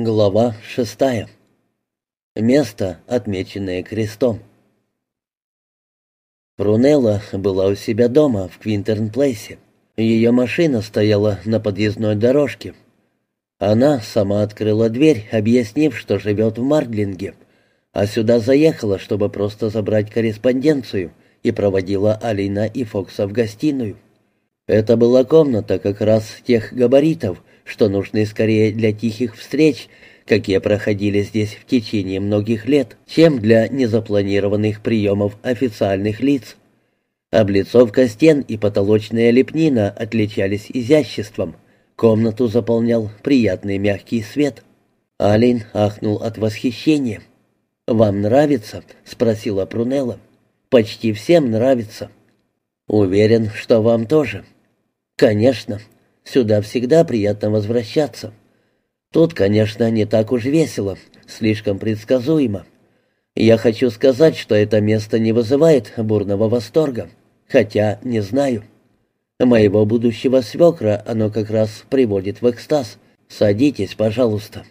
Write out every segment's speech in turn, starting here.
Глава шестая. Место, отмеченное крестом. Прунелла была у себя дома в Квинтерн-Плейсе. Ее машина стояла на подъездной дорожке. Она сама открыла дверь, объяснив, что живет в Мардлинге, а сюда заехала, чтобы просто забрать корреспонденцию, и проводила Алина и Фокса в гостиную. Это была комната как раз тех габаритов, что нужны скорее для тихих встреч, какие проходили здесь в течение многих лет, чем для незапланированных приемов официальных лиц. Облицовка стен и потолочная лепнина отличались изяществом. Комнату заполнял приятный мягкий свет. Алин ахнул от восхищения. «Вам нравится?» — спросила Прунелла. «Почти всем нравится». «Уверен, что вам тоже». «Конечно. Сюда всегда приятно возвращаться. Тут, конечно, не так уж весело, слишком предсказуемо. Я хочу сказать, что это место не вызывает бурного восторга, хотя не знаю. Моего будущего свекра оно как раз приводит в экстаз. Садитесь, пожалуйста».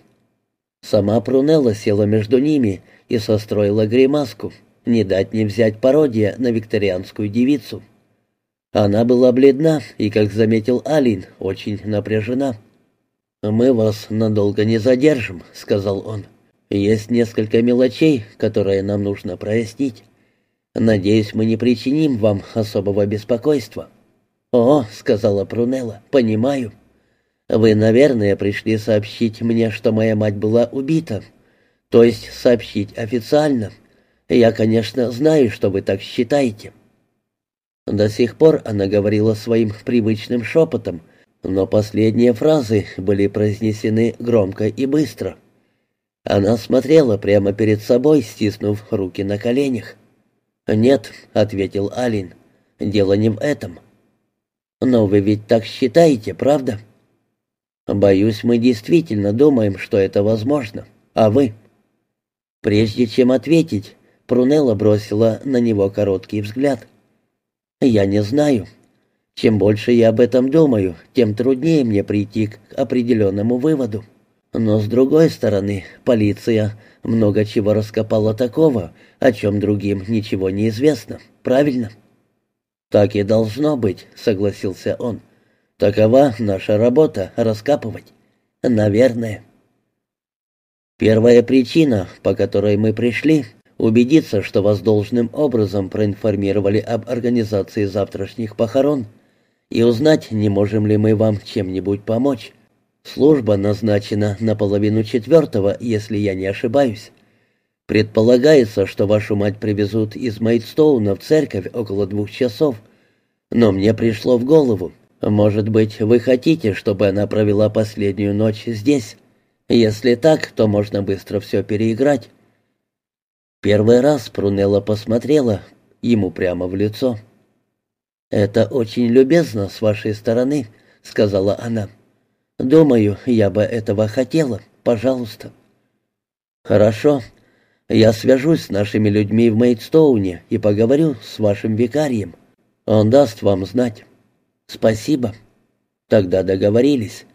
Сама Прунелла села между ними и состроила гримаску. Не дать не взять пародия на викторианскую девицу. Она была бледна и, как заметил Алин, очень напряжена. «Мы вас надолго не задержим», — сказал он. «Есть несколько мелочей, которые нам нужно прояснить. Надеюсь, мы не причиним вам особого беспокойства». «О», — сказала Прунелла, — «понимаю. Вы, наверное, пришли сообщить мне, что моя мать была убита. То есть сообщить официально. Я, конечно, знаю, что вы так считаете». До сих пор она говорила своим привычным шепотом, но последние фразы были произнесены громко и быстро. Она смотрела прямо перед собой, стиснув руки на коленях. «Нет», — ответил Алин, — «дело не в этом». «Но вы ведь так считаете, правда?» «Боюсь, мы действительно думаем, что это возможно. А вы?» Прежде чем ответить, Прунелла бросила на него короткий взгляд — я не знаю. Чем больше я об этом думаю, тем труднее мне прийти к определенному выводу. Но с другой стороны, полиция много чего раскопала такого, о чем другим ничего не известно, правильно? Так и должно быть, согласился он. Такова наша работа — раскапывать. Наверное. Первая причина, по которой мы пришли, убедиться, что вас должным образом проинформировали об организации завтрашних похорон, и узнать, не можем ли мы вам чем-нибудь помочь. Служба назначена на половину четвертого, если я не ошибаюсь. Предполагается, что вашу мать привезут из Мейдстоуна в церковь около двух часов. Но мне пришло в голову, может быть, вы хотите, чтобы она провела последнюю ночь здесь? Если так, то можно быстро все переиграть. Первый раз Прунелла посмотрела ему прямо в лицо. «Это очень любезно с вашей стороны», — сказала она. «Думаю, я бы этого хотела. Пожалуйста». «Хорошо. Я свяжусь с нашими людьми в Мейдстоуне и поговорю с вашим викарием. Он даст вам знать». «Спасибо». «Тогда договорились».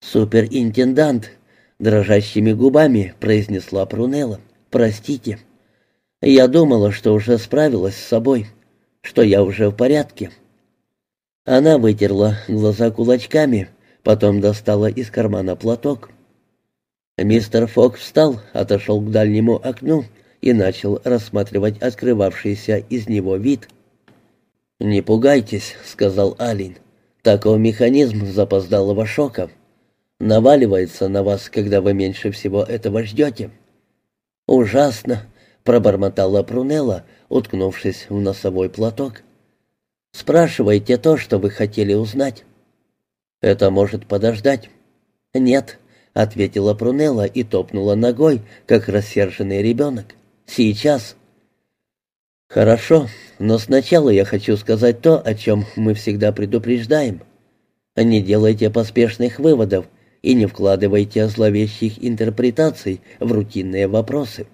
«Суперинтендант», — дрожащими губами произнесла Прунелла. «Простите. Я думала, что уже справилась с собой, что я уже в порядке». Она вытерла глаза кулачками, потом достала из кармана платок. Мистер Фок встал, отошел к дальнему окну и начал рассматривать открывавшийся из него вид. «Не пугайтесь», — сказал Алин. «Такой механизм запоздалого шока. Наваливается на вас, когда вы меньше всего этого ждете. «Ужасно!» — пробормотала Прунелла, уткнувшись в носовой платок. «Спрашивайте то, что вы хотели узнать». «Это может подождать?» «Нет», — ответила Прунелла и топнула ногой, как рассерженный ребенок. «Сейчас». «Хорошо, но сначала я хочу сказать то, о чем мы всегда предупреждаем. Не делайте поспешных выводов и не вкладывайте зловещих интерпретаций в рутинные вопросы.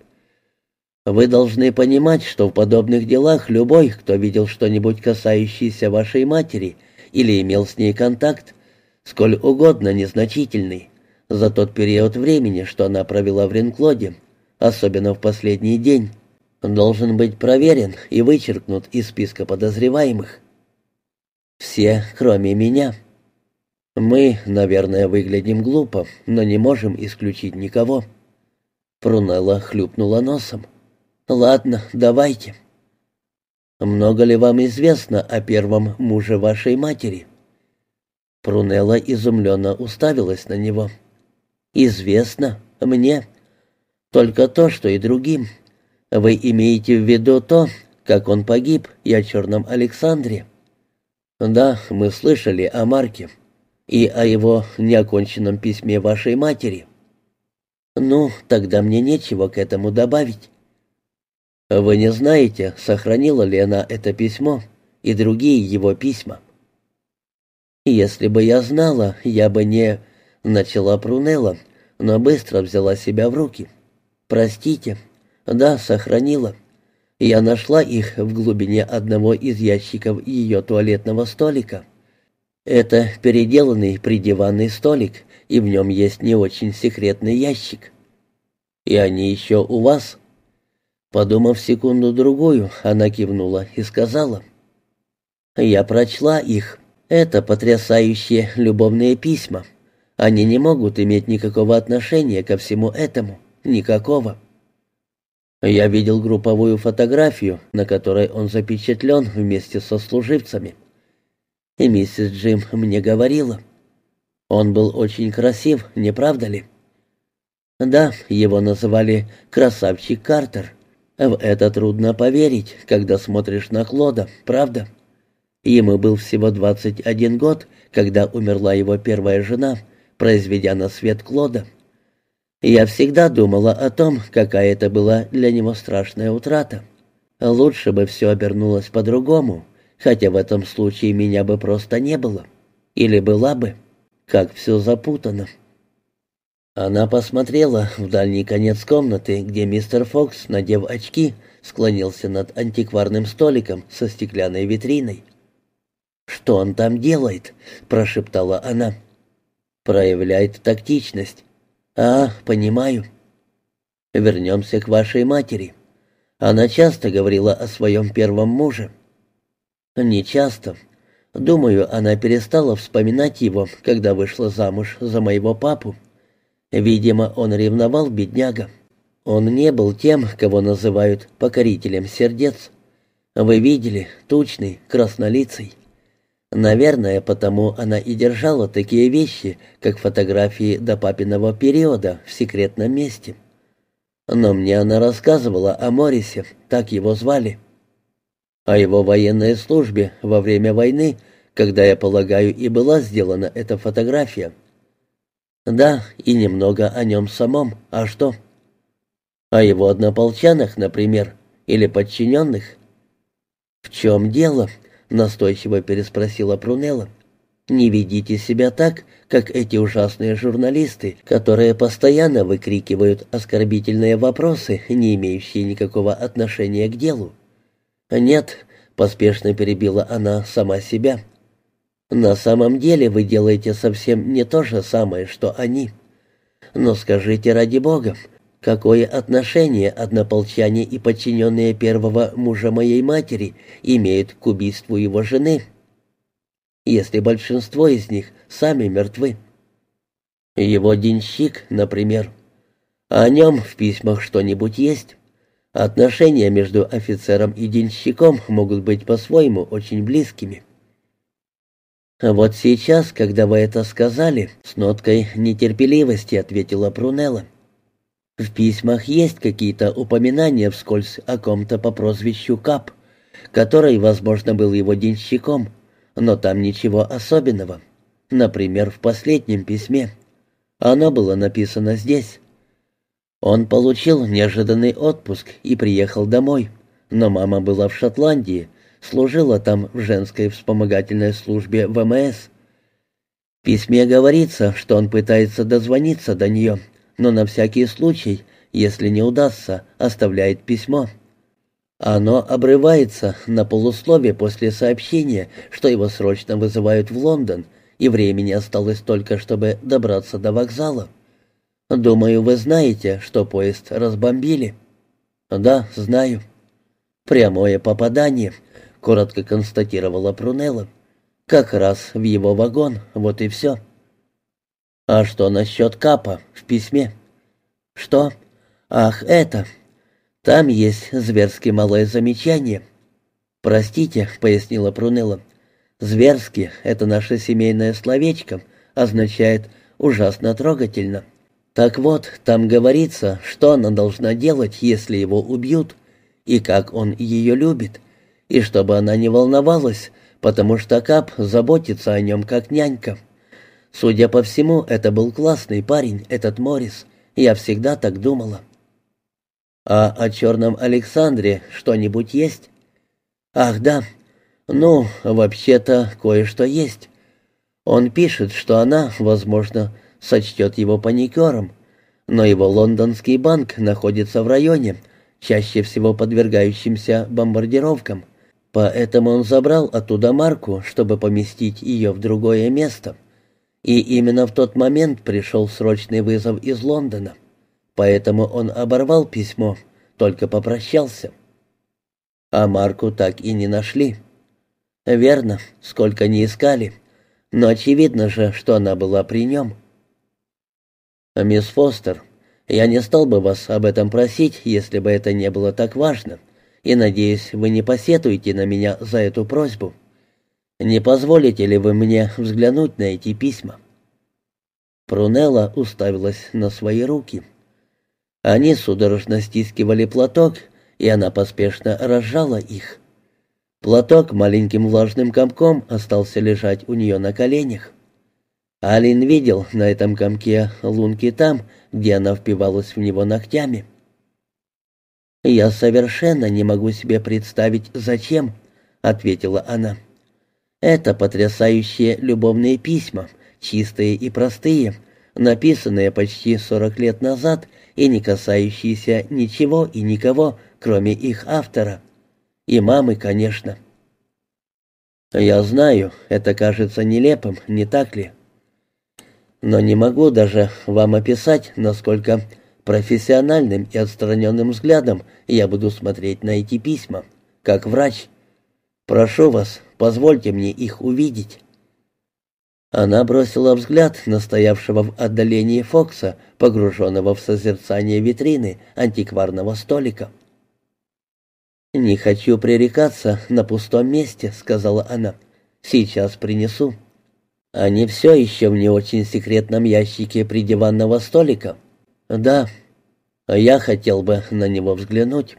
Вы должны понимать, что в подобных делах любой, кто видел что-нибудь касающееся вашей матери или имел с ней контакт, сколь угодно незначительный, за тот период времени, что она провела в Ренклоде, особенно в последний день, должен быть проверен и вычеркнут из списка подозреваемых. Все, кроме меня. Мы, наверное, выглядим глупо, но не можем исключить никого. Прунелла хлюпнула носом. «Ладно, давайте». «Много ли вам известно о первом муже вашей матери?» Прунелла изумленно уставилась на него. «Известно. Мне. Только то, что и другим. Вы имеете в виду то, как он погиб, и о черном Александре?» «Да, мы слышали о Марке и о его неоконченном письме вашей матери». «Ну, тогда мне нечего к этому добавить». «Вы не знаете, сохранила ли она это письмо и другие его письма?» «Если бы я знала, я бы не...» — начала Прунелла, но быстро взяла себя в руки. «Простите. Да, сохранила. Я нашла их в глубине одного из ящиков ее туалетного столика. Это переделанный придиванный столик, и в нем есть не очень секретный ящик. И они еще у вас?» Подумав секунду-другую, она кивнула и сказала. «Я прочла их». Это потрясающие любовные письма. Они не могут иметь никакого отношения ко всему этому. Никакого. Я видел групповую фотографию, на которой он запечатлен вместе со служивцами. И миссис Джим мне говорила. Он был очень красив, не правда ли? Да, его называли «красавчик Картер». В это трудно поверить, когда смотришь на Клода, правда? Ему был всего 21 год, когда умерла его первая жена, произведя на свет Клода. Я всегда думала о том, какая это была для него страшная утрата. Лучше бы все обернулось по-другому, хотя в этом случае меня бы просто не было. Или была бы. Как все запутано. Она посмотрела в дальний конец комнаты, где мистер Фокс, надев очки, склонился над антикварным столиком со стеклянной витриной. «Что он там делает?» — прошептала она. «Проявляет тактичность». «А, понимаю». «Вернемся к вашей матери. Она часто говорила о своем первом муже». «Не часто. Думаю, она перестала вспоминать его, когда вышла замуж за моего папу. Видимо, он ревновал бедняга. Он не был тем, кого называют покорителем сердец. Вы видели, тучный, краснолицый». Наверное, потому она и держала такие вещи, как фотографии до папиного периода в секретном месте. Но мне она рассказывала о Морисе, так его звали. О его военной службе во время войны, когда, я полагаю, и была сделана эта фотография. Да, и немного о нем самом. А что? О его однополчанах, например, или подчиненных. В чем дело? настойчиво переспросила Прунелла. «Не ведите себя так, как эти ужасные журналисты, которые постоянно выкрикивают оскорбительные вопросы, не имеющие никакого отношения к делу». «Нет», — поспешно перебила она сама себя. «На самом деле вы делаете совсем не то же самое, что они. Но скажите ради Бога, Какое отношение однополчане и подчиненные первого мужа моей матери имеют к убийству его жены, если большинство из них сами мертвы? Его денщик, например. О нем в письмах что-нибудь есть? Отношения между офицером и денщиком могут быть по-своему очень близкими. «Вот сейчас, когда вы это сказали, с ноткой нетерпеливости ответила Прунелла. В письмах есть какие-то упоминания вскользь о ком-то по прозвищу Кап, который, возможно, был его денщиком, но там ничего особенного. Например, в последнем письме. Оно было написано здесь. Он получил неожиданный отпуск и приехал домой, но мама была в Шотландии, служила там в женской вспомогательной службе ВМС. В письме говорится, что он пытается дозвониться до нее, но на всякий случай, если не удастся, оставляет письмо. Оно обрывается на полуслове после сообщения, что его срочно вызывают в Лондон, и времени осталось только, чтобы добраться до вокзала. Думаю, вы знаете, что поезд разбомбили. Да, знаю. Прямое попадание, коротко констатировала Прунелла. Как раз в его вагон, вот и все. А что насчет капа в письме? Что? Ах, это. Там есть зверски малое замечание. Простите, пояснила Прунелла. Зверски — это наше семейное словечко, означает «ужасно трогательно». Так вот, там говорится, что она должна делать, если его убьют, и как он ее любит, и чтобы она не волновалась, потому что Кап заботится о нем как нянька. Судя по всему, это был классный парень, этот Морис. Я всегда так думала. А о черном Александре что-нибудь есть? Ах, да. Ну, вообще-то кое-что есть. Он пишет, что она, возможно, сочтет его паникером, но его лондонский банк находится в районе, чаще всего подвергающимся бомбардировкам. Поэтому он забрал оттуда марку, чтобы поместить ее в другое место. И именно в тот момент пришел срочный вызов из Лондона. Поэтому он оборвал письмо, только попрощался. А марку так и не нашли. Верно, сколько не искали. Но очевидно же, что она была при нем. «Мисс Фостер, я не стал бы вас об этом просить, если бы это не было так важно, и, надеюсь, вы не посетуете на меня за эту просьбу. Не позволите ли вы мне взглянуть на эти письма?» Прунелла уставилась на свои руки. Они судорожно стискивали платок, и она поспешно разжала их. Платок маленьким влажным комком остался лежать у нее на коленях. Алин видел на этом комке лунки там, где она впивалась в него ногтями. «Я совершенно не могу себе представить, зачем», — ответила она. «Это потрясающие любовные письма, чистые и простые, написанные почти сорок лет назад и не касающиеся ничего и никого, кроме их автора. И мамы, конечно». «Я знаю, это кажется нелепым, не так ли?» Но не могу даже вам описать, насколько профессиональным и отстраненным взглядом я буду смотреть на эти письма, как врач. Прошу вас, позвольте мне их увидеть». Она бросила взгляд на стоявшего в отдалении Фокса, погруженного в созерцание витрины антикварного столика. «Не хочу пререкаться на пустом месте», — сказала она. «Сейчас принесу». Они все еще в не очень секретном ящике при диванного столика? Да. Я хотел бы на него взглянуть.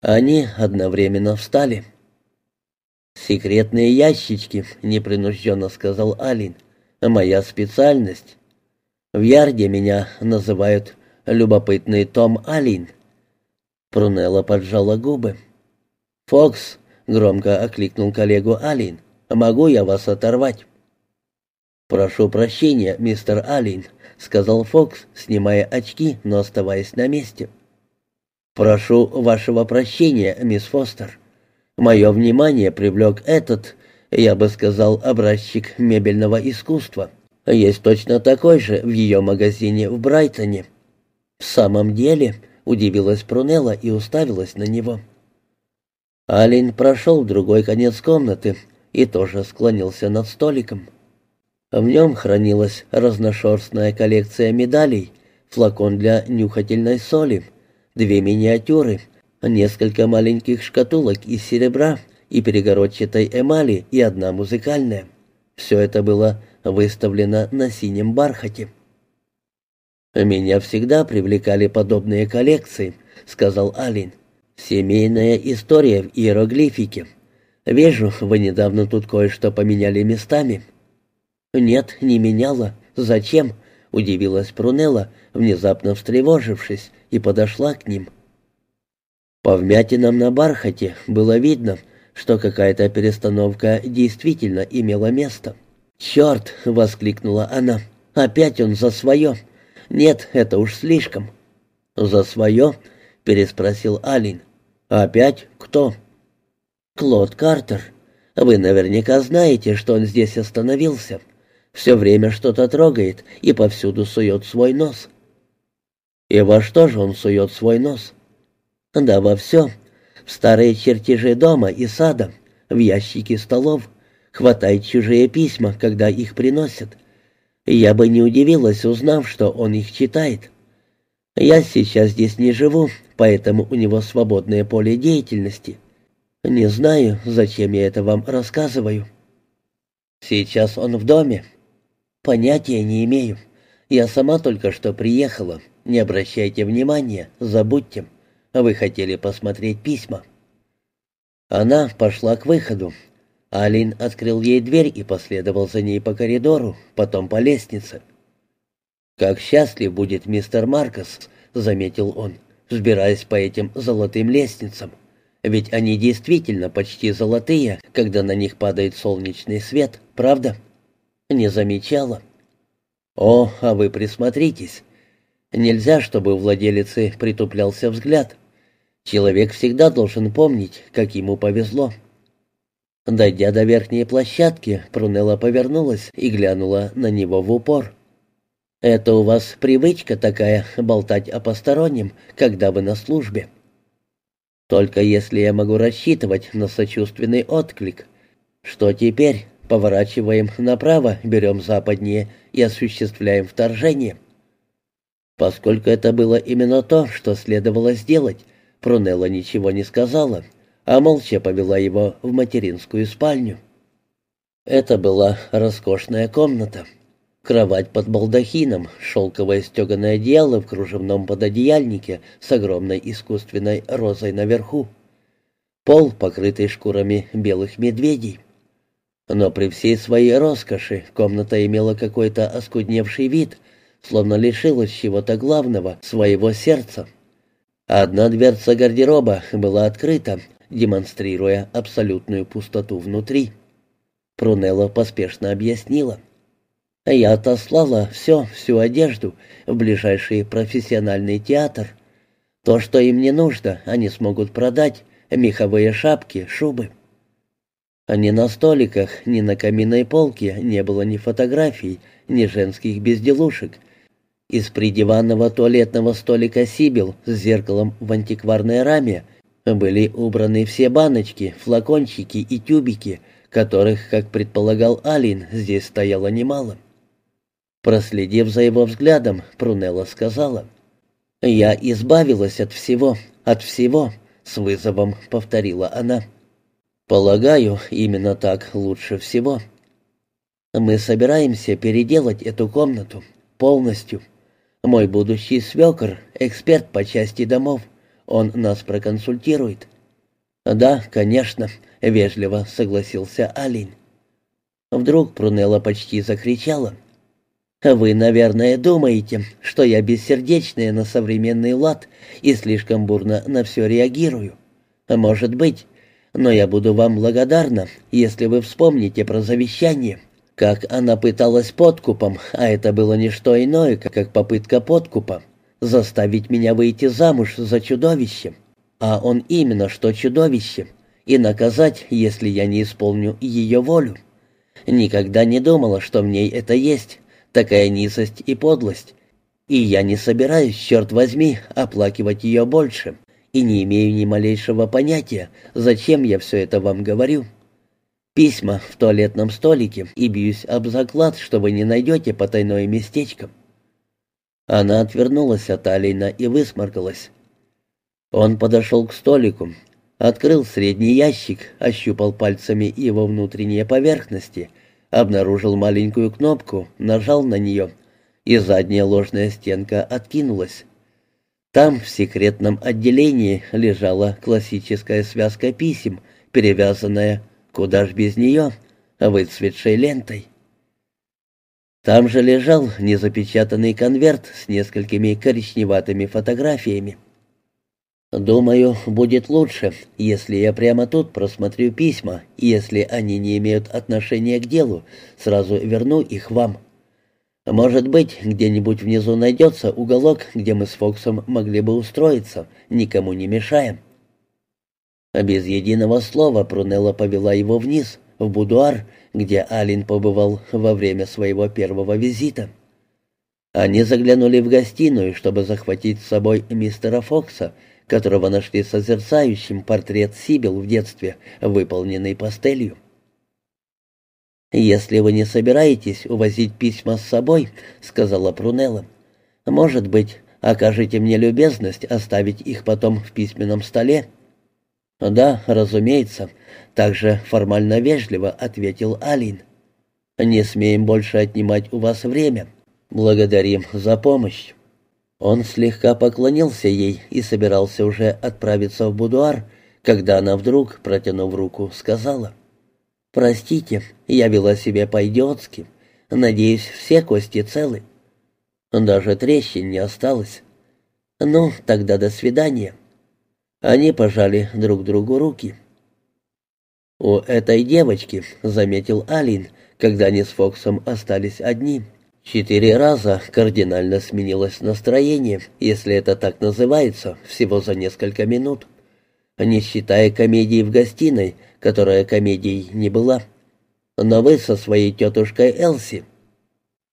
Они одновременно встали. «Секретные ящички», — непринужденно сказал Алин. «Моя специальность. В Ярде меня называют любопытный Том Алин». Прунелла поджала губы. «Фокс», — громко окликнул коллегу Алин, — «могу я вас оторвать?» «Прошу прощения, мистер Аллен», — сказал Фокс, снимая очки, но оставаясь на месте. «Прошу вашего прощения, мисс Фостер. Мое внимание привлек этот, я бы сказал, образчик мебельного искусства. Есть точно такой же в ее магазине в Брайтоне». «В самом деле», — удивилась Прунелла и уставилась на него. Алин прошел в другой конец комнаты и тоже склонился над столиком. В нем хранилась разношерстная коллекция медалей, флакон для нюхательной соли, две миниатюры, несколько маленьких шкатулок из серебра и перегородчатой эмали и одна музыкальная. Все это было выставлено на синем бархате. «Меня всегда привлекали подобные коллекции», — сказал Алин. «Семейная история в иероглифике. Вижу, вы недавно тут кое-что поменяли местами». «Нет, не меняла. Зачем?» — удивилась Прунелла, внезапно встревожившись, и подошла к ним. По вмятинам на бархате было видно, что какая-то перестановка действительно имела место. «Черт!» — воскликнула она. «Опять он за свое! Нет, это уж слишком!» «За свое?» — переспросил Алин. «Опять кто?» «Клод Картер. Вы наверняка знаете, что он здесь остановился. Все время что-то трогает и повсюду сует свой нос». «И во что же он сует свой нос?» «Да во все. В старые чертежи дома и сада, в ящики столов. Хватает чужие письма, когда их приносят. Я бы не удивилась, узнав, что он их читает. Я сейчас здесь не живу, поэтому у него свободное поле деятельности. Не знаю, зачем я это вам рассказываю. Сейчас он в доме. Понятия не имею. Я сама только что приехала. Не обращайте внимания, забудьте. Вы хотели посмотреть письма. Она пошла к выходу. Алин открыл ей дверь и последовал за ней по коридору, потом по лестнице. «Как счастлив будет мистер Маркос», — заметил он, взбираясь по этим золотым лестницам. «Ведь они действительно почти золотые, когда на них падает солнечный свет, правда?» «Не замечала». «О, а вы присмотритесь. Нельзя, чтобы у владелицы притуплялся взгляд. Человек всегда должен помнить, как ему повезло». Дойдя до верхней площадки, Прунелла повернулась и глянула на него в упор. Это у вас привычка такая болтать о постороннем, когда вы на службе. Только если я могу рассчитывать на сочувственный отклик. Что теперь? Поворачиваем направо, берем западнее и осуществляем вторжение. Поскольку это было именно то, что следовало сделать, Прунелла ничего не сказала, а молча повела его в материнскую спальню. Это была роскошная комната. Кровать под балдахином, шелковое стеганое одеяло в кружевном пододеяльнике с огромной искусственной розой наверху. Пол, покрытый шкурами белых медведей. Но при всей своей роскоши комната имела какой-то оскудневший вид, словно лишилась чего-то главного, своего сердца. Одна дверца гардероба была открыта, демонстрируя абсолютную пустоту внутри. Прунелла поспешно объяснила — я отослала все, всю одежду, в ближайший профессиональный театр. То, что им не нужно, они смогут продать, меховые шапки, шубы. А ни на столиках, ни на каминной полке не было ни фотографий, ни женских безделушек. Из придиванного туалетного столика «Сибил» с зеркалом в антикварной раме были убраны все баночки, флакончики и тюбики, которых, как предполагал Алин, здесь стояло немало. Проследив за его взглядом, Прунелла сказала, «Я избавилась от всего, от всего», — с вызовом повторила она. «Полагаю, именно так лучше всего. Мы собираемся переделать эту комнату полностью. Мой будущий свекр — эксперт по части домов. Он нас проконсультирует». «Да, конечно», — вежливо согласился Алин. Вдруг Прунелла почти закричала — вы, наверное, думаете, что я бессердечная на современный лад и слишком бурно на все реагирую. Может быть, но я буду вам благодарна, если вы вспомните про завещание. Как она пыталась подкупом, а это было не что иное, как попытка подкупа, заставить меня выйти замуж за чудовище. А он именно что чудовище, и наказать, если я не исполню ее волю. Никогда не думала, что в ней это есть, такая низость и подлость. И я не собираюсь, черт возьми, оплакивать ее больше, и не имею ни малейшего понятия, зачем я все это вам говорю. Письма в туалетном столике, и бьюсь об заклад, что вы не найдете потайное местечко». Она отвернулась от Алина и высморкалась. Он подошел к столику, открыл средний ящик, ощупал пальцами его внутренние поверхности — обнаружил маленькую кнопку, нажал на нее, и задняя ложная стенка откинулась. Там, в секретном отделении, лежала классическая связка писем, перевязанная, куда ж без нее, выцветшей лентой. Там же лежал незапечатанный конверт с несколькими коричневатыми фотографиями. «Думаю, будет лучше, если я прямо тут просмотрю письма, и если они не имеют отношения к делу, сразу верну их вам. Может быть, где-нибудь внизу найдется уголок, где мы с Фоксом могли бы устроиться, никому не мешаем». Без единого слова Прунелла повела его вниз, в будуар, где Алин побывал во время своего первого визита. Они заглянули в гостиную, чтобы захватить с собой мистера Фокса, которого нашли созерцающим портрет Сибил в детстве, выполненный пастелью. «Если вы не собираетесь увозить письма с собой», — сказала Прунелла, — «может быть, окажете мне любезность оставить их потом в письменном столе?» «Да, разумеется», — также формально вежливо ответил Алин. «Не смеем больше отнимать у вас время. Благодарим за помощь». Он слегка поклонился ей и собирался уже отправиться в будуар, когда она вдруг, протянув руку, сказала. «Простите, я вела себя по-идиотски. Надеюсь, все кости целы». Даже трещин не осталось. «Ну, тогда до свидания». Они пожали друг другу руки. «У этой девочки», — заметил Алин, когда они с Фоксом остались одни, — «четыре раза кардинально сменилось настроение, если это так называется, всего за несколько минут. Не считая комедии в гостиной, которая комедией не была. Но вы со своей тетушкой Элси...»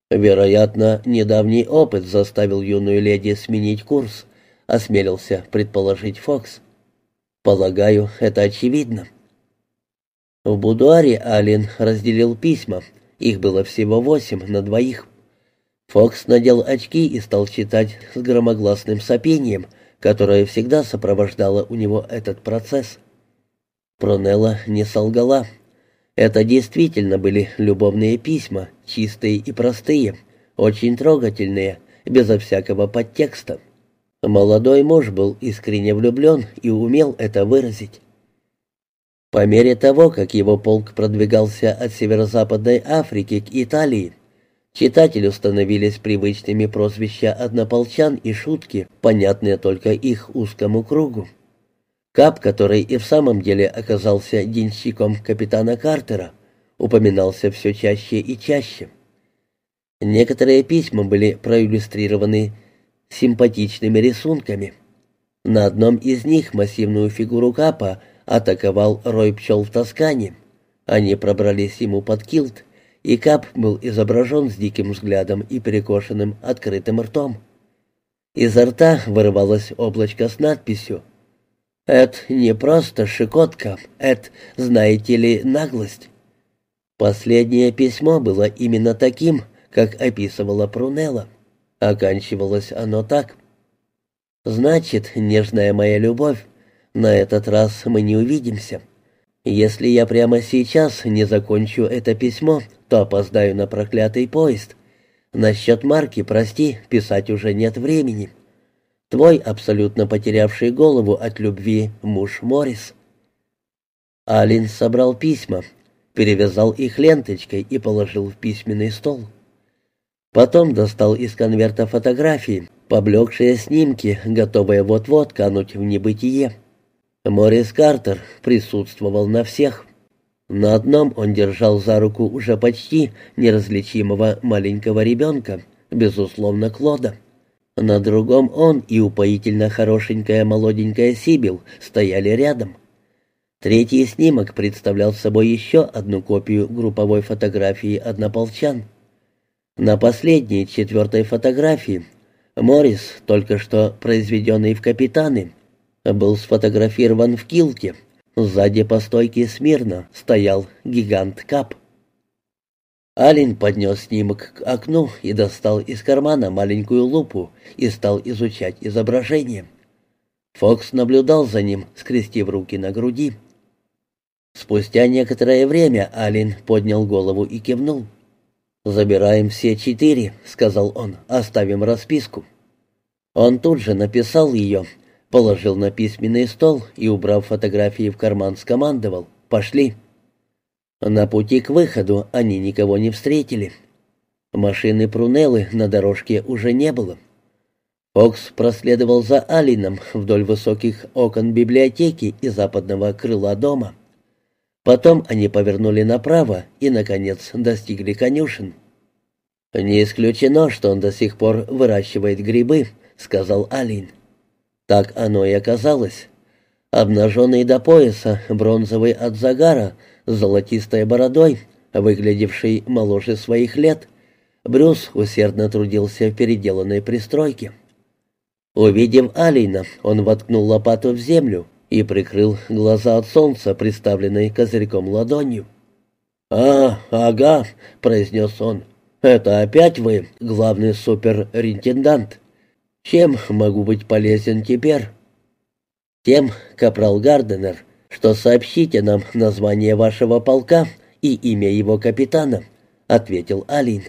Вероятно, недавний опыт заставил юную леди сменить курс —— осмелился предположить Фокс. «Полагаю, это очевидно». В будуаре Аллен разделил письма. Их было всего восемь на двоих. Фокс надел очки и стал читать с громогласным сопением, которое всегда сопровождало у него этот процесс. Пронелла не солгала. Это действительно были любовные письма, чистые и простые, очень трогательные, безо всякого подтекста. Молодой муж был искренне влюблен и умел это выразить. По мере того, как его полк продвигался от северо-западной Африки к Италии, читателю становились привычными прозвища однополчан и шутки, понятные только их узкому кругу. Кап, который и в самом деле оказался денщиком капитана Картера, упоминался все чаще и чаще. Некоторые письма были проиллюстрированы симпатичными рисунками. На одном из них массивную фигуру Капа атаковал рой пчел в Тоскане. Они пробрались ему под килт, и Кап был изображен с диким взглядом и перекошенным открытым ртом. Изо рта вырывалось облачко с надписью «Это не просто шикотка, это, знаете ли, наглость». Последнее письмо было именно таким, как описывала Прунелла. Оканчивалось оно так. «Значит, нежная моя любовь, на этот раз мы не увидимся. Если я прямо сейчас не закончу это письмо, то опоздаю на проклятый поезд. Насчет марки, прости, писать уже нет времени. Твой абсолютно потерявший голову от любви муж Моррис». Алин собрал письма, перевязал их ленточкой и положил в письменный стол. Потом достал из конверта фотографии, поблекшие снимки, готовые вот-вот кануть в небытие. Морис Картер присутствовал на всех. На одном он держал за руку уже почти неразличимого маленького ребенка, безусловно, Клода. На другом он и упоительно хорошенькая молоденькая Сибил стояли рядом. Третий снимок представлял собой еще одну копию групповой фотографии однополчан — на последней, четвертой фотографии Моррис, только что произведенный в капитаны, был сфотографирован в килте. Сзади по стойке смирно стоял гигант Кап. Алин поднес снимок к окну и достал из кармана маленькую лупу и стал изучать изображение. Фокс наблюдал за ним, скрестив руки на груди. Спустя некоторое время Алин поднял голову и кивнул. «Забираем все четыре», — сказал он, — «оставим расписку». Он тут же написал ее, положил на письменный стол и, убрав фотографии в карман, скомандовал «Пошли». На пути к выходу они никого не встретили. Машины Прунеллы на дорожке уже не было. Фокс проследовал за Алином вдоль высоких окон библиотеки и западного крыла дома. Потом они повернули направо и, наконец, достигли конюшен. «Не исключено, что он до сих пор выращивает грибы», — сказал Алин. Так оно и оказалось. Обнаженный до пояса, бронзовый от загара, с золотистой бородой, выглядевший моложе своих лет, Брюс усердно трудился в переделанной пристройке. Увидев Алина, он воткнул лопату в землю и прикрыл глаза от солнца, приставленной козырьком ладонью. «А, ага», — произнес он, — «это опять вы, главный суперинтендант. Чем могу быть полезен теперь?» «Тем, капрал Гарденер, что сообщите нам название вашего полка и имя его капитана», — ответил Алин.